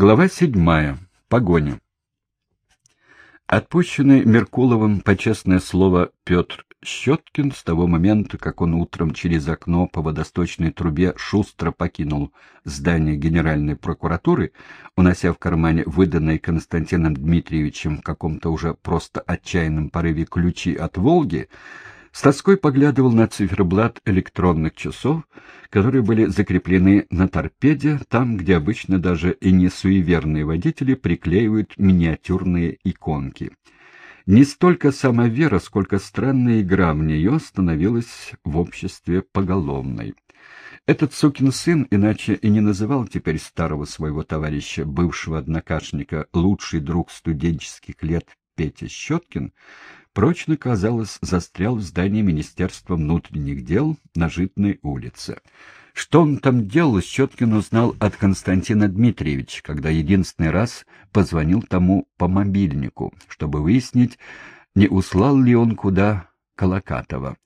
Глава седьмая. Погоня. Отпущенный Меркуловым, по честное слово, Петр Щеткин с того момента, как он утром через окно по водосточной трубе шустро покинул здание Генеральной прокуратуры, унося в кармане выданные Константином Дмитриевичем в каком-то уже просто отчаянном порыве ключи от «Волги», с тоской поглядывал на циферблат электронных часов, которые были закреплены на торпеде, там, где обычно даже и не суеверные водители приклеивают миниатюрные иконки. Не столько сама вера, сколько странная игра в нее становилась в обществе поголовной. Этот сукин сын, иначе и не называл теперь старого своего товарища, бывшего однокашника, лучший друг студенческих лет Петя Щеткин, прочно, казалось, застрял в здании Министерства внутренних дел на Житной улице. Что он там делал, Щеткин узнал от Константина Дмитриевича, когда единственный раз позвонил тому по мобильнику, чтобы выяснить, не услал ли он куда Колокатова.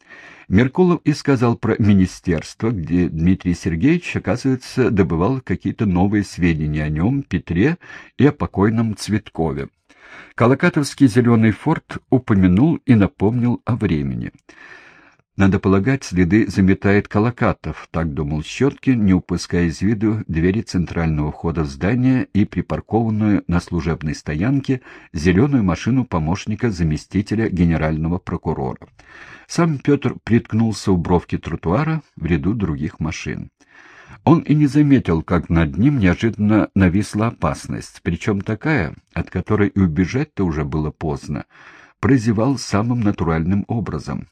Меркулов и сказал про министерство, где Дмитрий Сергеевич, оказывается, добывал какие-то новые сведения о нем, Петре и о покойном Цветкове. Колокатовский зеленый форт упомянул и напомнил о времени. Надо полагать, следы заметает Колокатов, так думал Щеткин, не упуская из виду двери центрального входа в здание и припаркованную на служебной стоянке зеленую машину помощника заместителя генерального прокурора. Сам Петр приткнулся у бровки тротуара в ряду других машин. Он и не заметил, как над ним неожиданно нависла опасность, причем такая, от которой и убежать-то уже было поздно, прозевал самым натуральным образом.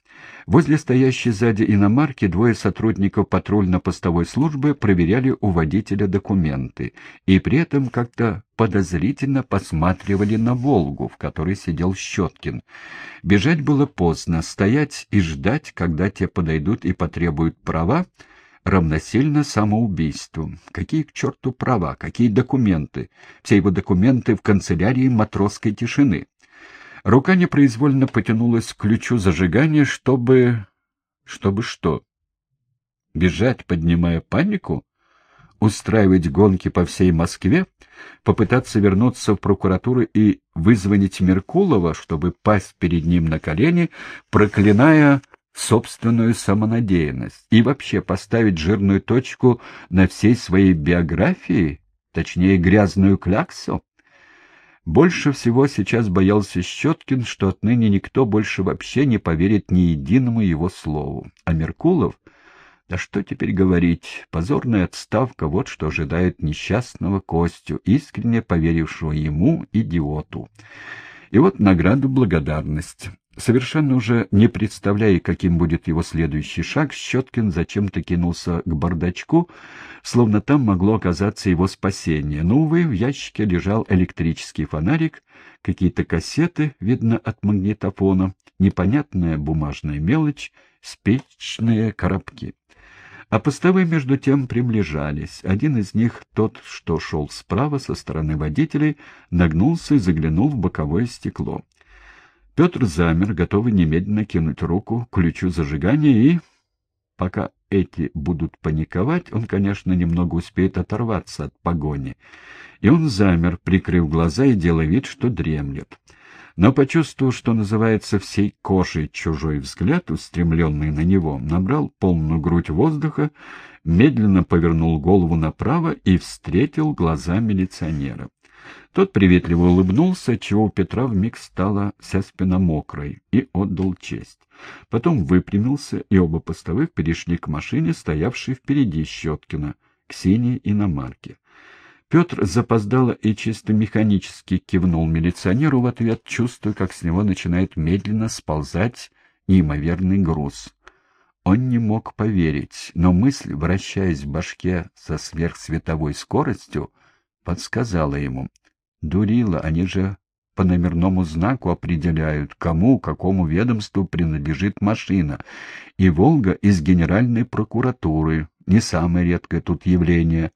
Возле стоящей сзади иномарки двое сотрудников патрульно-постовой службы проверяли у водителя документы и при этом как-то подозрительно посматривали на «Волгу», в которой сидел Щеткин. Бежать было поздно, стоять и ждать, когда те подойдут и потребуют права, равносильно самоубийству. Какие к черту права, какие документы? Все его документы в канцелярии матросской тишины. Рука непроизвольно потянулась к ключу зажигания, чтобы... Чтобы что? Бежать, поднимая панику? Устраивать гонки по всей Москве? Попытаться вернуться в прокуратуру и вызвонить Меркулова, чтобы пасть перед ним на колени, проклиная собственную самонадеянность и вообще поставить жирную точку на всей своей биографии, точнее грязную кляксу? Больше всего сейчас боялся Щеткин, что отныне никто больше вообще не поверит ни единому его слову. А Меркулов... Да что теперь говорить, позорная отставка, вот что ожидает несчастного Костю, искренне поверившего ему, идиоту. И вот награду благодарность. Совершенно уже не представляя, каким будет его следующий шаг, Щеткин зачем-то кинулся к бардачку, словно там могло оказаться его спасение. Но, увы, в ящике лежал электрический фонарик, какие-то кассеты, видно, от магнитофона, непонятная бумажная мелочь, спичные коробки. А постовые, между тем, приближались. Один из них, тот, что шел справа со стороны водителей, нагнулся и заглянул в боковое стекло. Петр замер, готовый немедленно кинуть руку к ключу зажигания и... Пока эти будут паниковать, он, конечно, немного успеет оторваться от погони. И он замер, прикрыв глаза и делая вид, что дремлет. Но почувствовав, что называется всей кожей чужой взгляд, устремленный на него, набрал полную грудь воздуха, медленно повернул голову направо и встретил глаза милиционера. Тот приветливо улыбнулся, чего у Петра вмиг стала вся спина мокрой, и отдал честь. Потом выпрямился, и оба постовых перешли к машине, стоявшей впереди Щеткина, к синей иномарке. Петр запоздало и чисто механически кивнул милиционеру в ответ, чувствуя, как с него начинает медленно сползать неимоверный груз. Он не мог поверить, но мысль, вращаясь в башке со сверхсветовой скоростью, подсказала ему. Дурила, они же по номерному знаку определяют, кому, какому ведомству принадлежит машина. И «Волга» из Генеральной прокуратуры. Не самое редкое тут явление.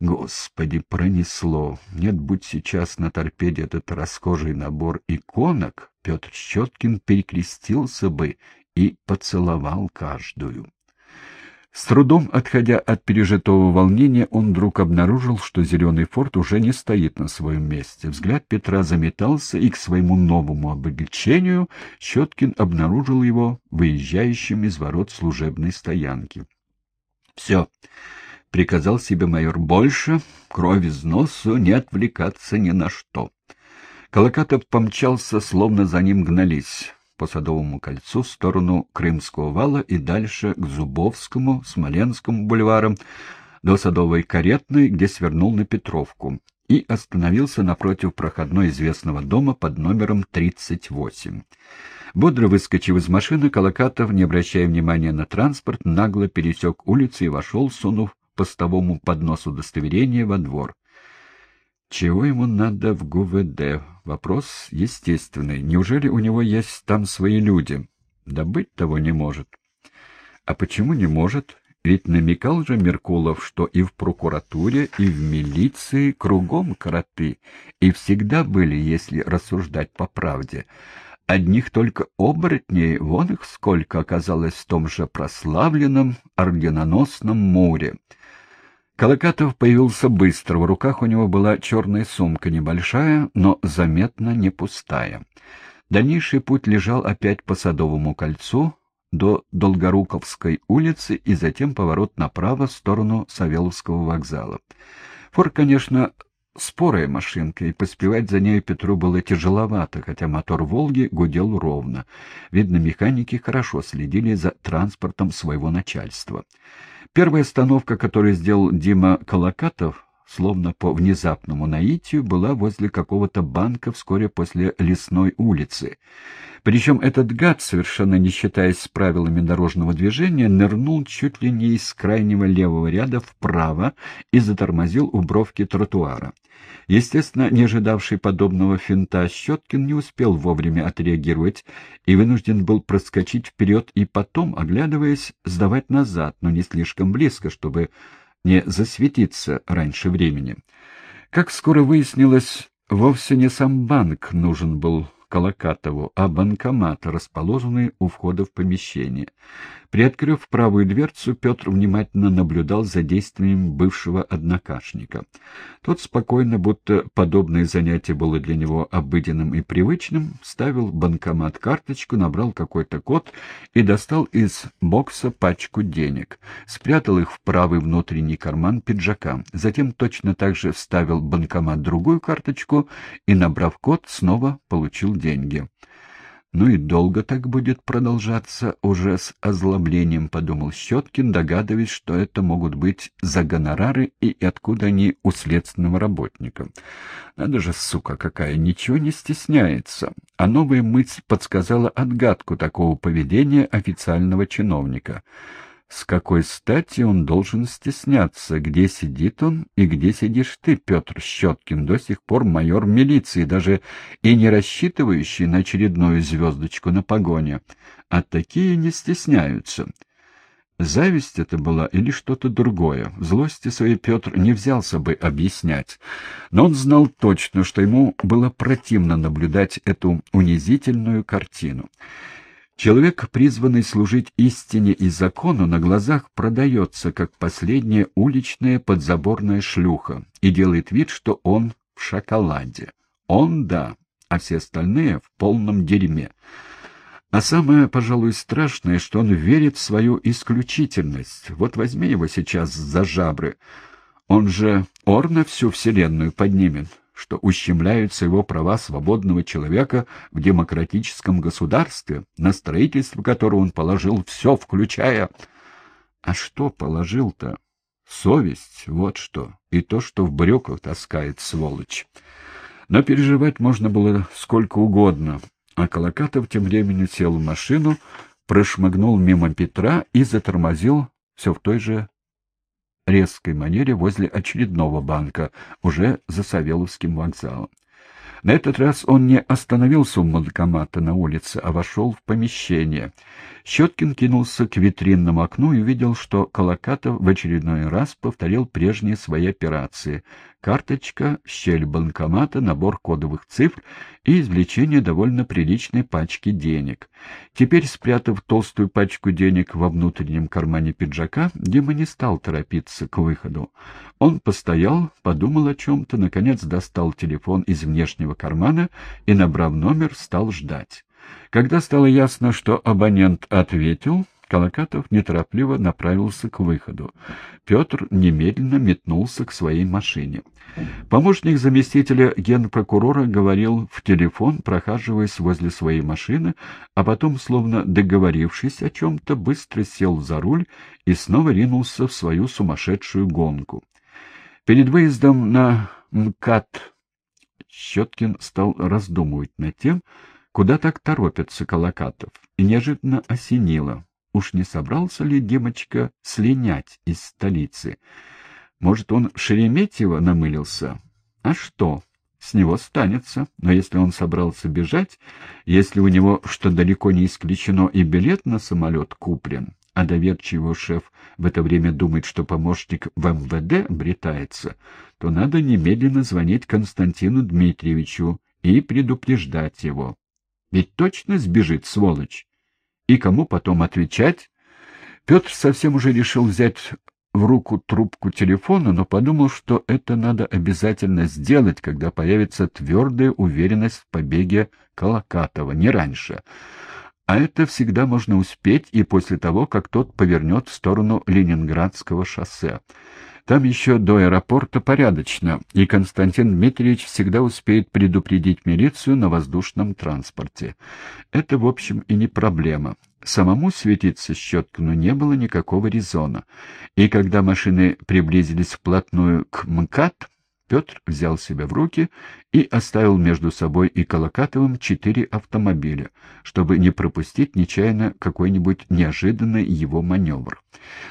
Господи, пронесло. Нет, будь сейчас на торпеде этот расхожий набор иконок, Петр Щеткин перекрестился бы и поцеловал каждую. С трудом отходя от пережитого волнения, он вдруг обнаружил, что зеленый форт уже не стоит на своем месте. Взгляд Петра заметался, и к своему новому облегчению Щеткин обнаружил его выезжающим из ворот служебной стоянки. — Все, — приказал себе майор, — больше, кровь из носу, не отвлекаться ни на что. Колокатов помчался, словно за ним гнались по Садовому кольцу в сторону Крымского вала и дальше к Зубовскому, Смоленскому бульварам, до Садовой каретной, где свернул на Петровку, и остановился напротив проходной известного дома под номером 38. Бодро выскочив из машины, Колокатов, не обращая внимания на транспорт, нагло пересек улицу и вошел, сунув постовому поднос удостоверения во двор. Чего ему надо в ГУВД? Вопрос естественный. Неужели у него есть там свои люди? Да быть того не может. А почему не может? Ведь намекал же Меркулов, что и в прокуратуре, и в милиции кругом кроты, и всегда были, если рассуждать по правде. Одних только оборотней, вон их сколько оказалось в том же прославленном орденоносном море. Колокатов появился быстро, в руках у него была черная сумка, небольшая, но заметно не пустая. Дальнейший путь лежал опять по Садовому кольцу до Долгоруковской улицы и затем поворот направо в сторону Савеловского вокзала. Фор, конечно, спорая машинка, и поспевать за ней Петру было тяжеловато, хотя мотор «Волги» гудел ровно. Видно, механики хорошо следили за транспортом своего начальства. Первая остановка, которую сделал Дима Колокатов, словно по внезапному наитию, была возле какого-то банка вскоре после Лесной улицы. Причем этот гад, совершенно не считаясь с правилами дорожного движения, нырнул чуть ли не из крайнего левого ряда вправо и затормозил у бровки тротуара. Естественно, не ожидавший подобного финта Щеткин не успел вовремя отреагировать и вынужден был проскочить вперед и потом, оглядываясь, сдавать назад, но не слишком близко, чтобы не засветиться раньше времени. Как скоро выяснилось, вовсе не сам банк нужен был Колокатову, а банкомат, расположенный у входа в помещение. Приоткрыв правую дверцу, Петр внимательно наблюдал за действием бывшего однокашника. Тот спокойно, будто подобное занятие было для него обыденным и привычным, ставил банкомат карточку, набрал какой-то код и достал из бокса пачку денег. Спрятал их в правый внутренний карман пиджака. Затем точно так же вставил банкомат другую карточку и, набрав код, снова получил деньги. Ну и долго так будет продолжаться, уже с озлоблением подумал Щеткин, догадываясь, что это могут быть за гонорары и откуда они у следственного работника. Надо же, сука какая, ничего не стесняется. А новая мысль подсказала отгадку такого поведения официального чиновника — с какой стати он должен стесняться? Где сидит он и где сидишь ты, Петр Щеткин, до сих пор майор милиции, даже и не рассчитывающий на очередную звездочку на погоне? А такие не стесняются. Зависть это была или что-то другое. Злости своей Петр не взялся бы объяснять. Но он знал точно, что ему было противно наблюдать эту унизительную картину. Человек, призванный служить истине и закону, на глазах продается, как последняя уличная подзаборная шлюха, и делает вид, что он в шоколаде. Он — да, а все остальные — в полном дерьме. А самое, пожалуй, страшное, что он верит в свою исключительность. Вот возьми его сейчас за жабры. Он же ор на всю вселенную поднимет что ущемляются его права свободного человека в демократическом государстве, на строительство которого он положил все, включая... А что положил-то? Совесть, вот что, и то, что в брюках таскает сволочь. Но переживать можно было сколько угодно, а Колокатов тем временем сел в машину, прошмыгнул мимо Петра и затормозил все в той же резкой манере возле очередного банка, уже за Савеловским вокзалом. На этот раз он не остановился у банкомата на улице, а вошел в помещение. Щеткин кинулся к витринному окну и увидел, что Колокатов в очередной раз повторил прежние свои операции. Карточка, щель банкомата, набор кодовых цифр и извлечение довольно приличной пачки денег. Теперь, спрятав толстую пачку денег во внутреннем кармане пиджака, Дима не стал торопиться к выходу. Он постоял, подумал о чем-то, наконец достал телефон из внешнего кармана и, набрав номер, стал ждать. Когда стало ясно, что абонент ответил, Колокатов неторопливо направился к выходу. Петр немедленно метнулся к своей машине. Помощник заместителя генпрокурора говорил в телефон, прохаживаясь возле своей машины, а потом, словно договорившись о чем-то, быстро сел за руль и снова ринулся в свою сумасшедшую гонку. Перед выездом на МКАД Щеткин стал раздумывать над тем, куда так торопится Колокатов, и неожиданно осенило. Уж не собрался ли Димочка слинять из столицы? Может, он Шереметьево намылился? А что? С него станется. Но если он собрался бежать, если у него, что далеко не исключено, и билет на самолет куплен, а доверчивый шеф в это время думает, что помощник в МВД обретается, то надо немедленно звонить Константину Дмитриевичу и предупреждать его. Ведь точно сбежит, сволочь. И кому потом отвечать? Петр совсем уже решил взять в руку трубку телефона, но подумал, что это надо обязательно сделать, когда появится твердая уверенность в побеге Колокатова, не раньше. А это всегда можно успеть и после того, как тот повернет в сторону Ленинградского шоссе. Там еще до аэропорта порядочно, и Константин Дмитриевич всегда успеет предупредить милицию на воздушном транспорте. Это, в общем, и не проблема. Самому светиться Щеткину не было никакого резона. И когда машины приблизились вплотную к МКАД, Петр взял себя в руки и оставил между собой и Колокатовым четыре автомобиля, чтобы не пропустить нечаянно какой-нибудь неожиданный его маневр.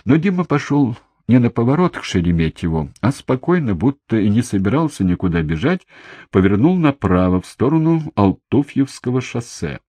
Но Дима пошел не на поворот к Шереметьеву, а спокойно, будто и не собирался никуда бежать, повернул направо в сторону Алтуфьевского шоссе.